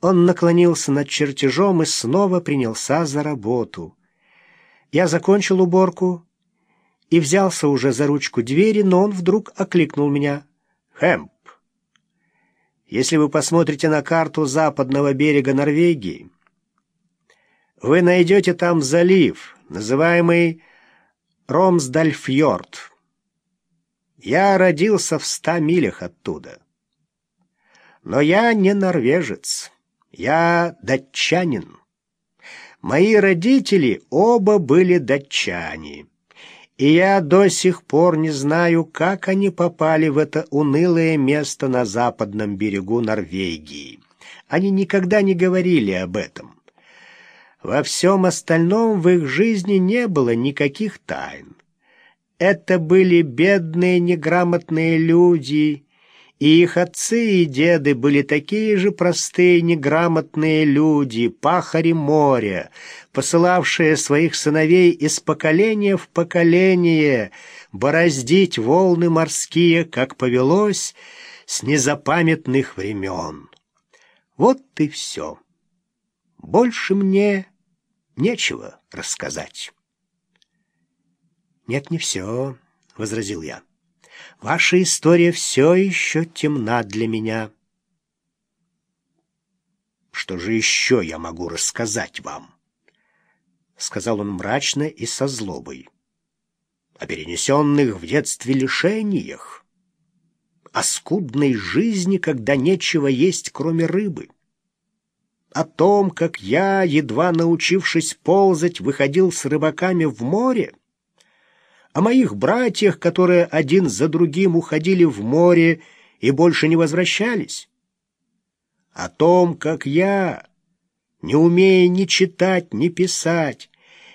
Он наклонился над чертежом и снова принялся за работу. Я закончил уборку и взялся уже за ручку двери, но он вдруг окликнул меня. «Хэмп, если вы посмотрите на карту западного берега Норвегии, вы найдете там залив, называемый Ромсдальфьорд. Я родился в ста милях оттуда. Но я не норвежец, я датчанин. Мои родители оба были датчане, и я до сих пор не знаю, как они попали в это унылое место на западном берегу Норвегии. Они никогда не говорили об этом. Во всем остальном в их жизни не было никаких тайн. Это были бедные неграмотные люди, и их отцы и деды были такие же простые неграмотные люди, пахари моря, посылавшие своих сыновей из поколения в поколение бороздить волны морские, как повелось, с незапамятных времен. Вот и все. Больше мне нечего рассказать. «Нет, не все», — возразил я. «Ваша история все еще темна для меня». «Что же еще я могу рассказать вам?» — сказал он мрачно и со злобой. «О перенесенных в детстве лишениях, о скудной жизни, когда нечего есть, кроме рыбы» о том, как я, едва научившись ползать, выходил с рыбаками в море, о моих братьях, которые один за другим уходили в море и больше не возвращались, о том, как я, не умея ни читать, ни писать,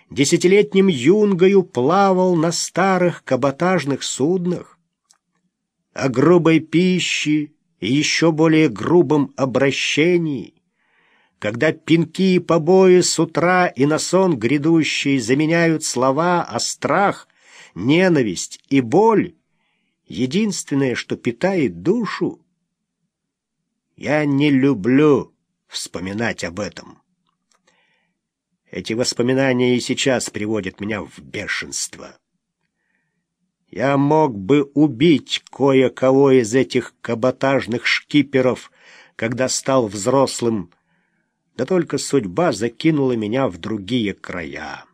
десятилетним юнгою плавал на старых каботажных суднах, о грубой пище и еще более грубом обращении, когда пинки и побои с утра и на сон грядущий заменяют слова, а страх, ненависть и боль — единственное, что питает душу. Я не люблю вспоминать об этом. Эти воспоминания и сейчас приводят меня в бешенство. Я мог бы убить кое-кого из этих каботажных шкиперов, когда стал взрослым, да только судьба закинула меня в другие края.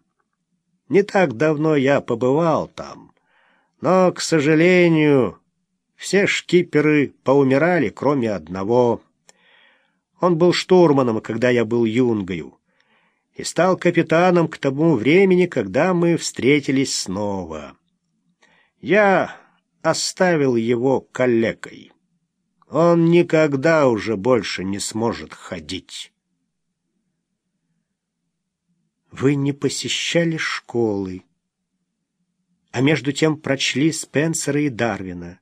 Не так давно я побывал там, но, к сожалению, все шкиперы поумирали, кроме одного. Он был штурманом, когда я был юнгою, и стал капитаном к тому времени, когда мы встретились снова. Я оставил его калекой. Он никогда уже больше не сможет ходить. Вы не посещали школы, а между тем прочли Спенсера и Дарвина.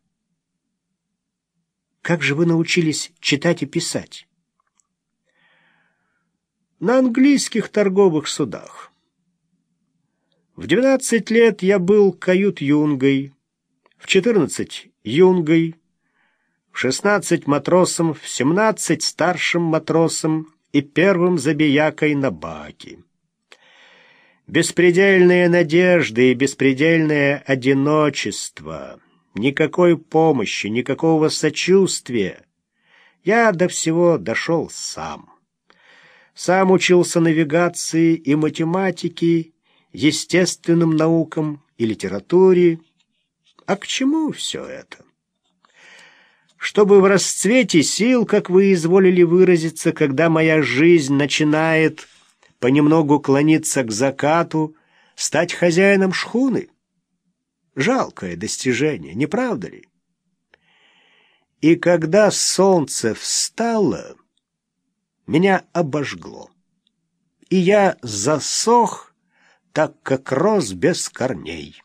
Как же вы научились читать и писать? На английских торговых судах. В двенадцать лет я был кают-юнгой, в четырнадцать — юнгой, в шестнадцать — матросом, в семнадцать — старшим матросом и первым забиякой на баке. Беспредельные надежды и беспредельное одиночество. Никакой помощи, никакого сочувствия. Я до всего дошел сам. Сам учился навигации и математике, естественным наукам и литературе. А к чему все это? Чтобы в расцвете сил, как вы изволили выразиться, когда моя жизнь начинает понемногу клониться к закату, стать хозяином шхуны. Жалкое достижение, не правда ли? И когда солнце встало, меня обожгло, и я засох, так как рос без корней.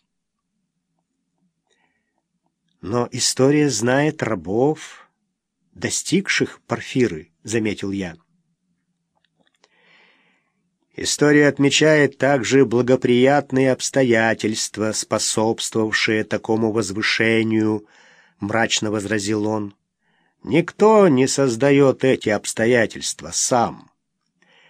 Но история знает рабов, достигших Порфиры, — заметил я. История отмечает также благоприятные обстоятельства, способствовавшие такому возвышению, — мрачно возразил он. Никто не создает эти обстоятельства сам.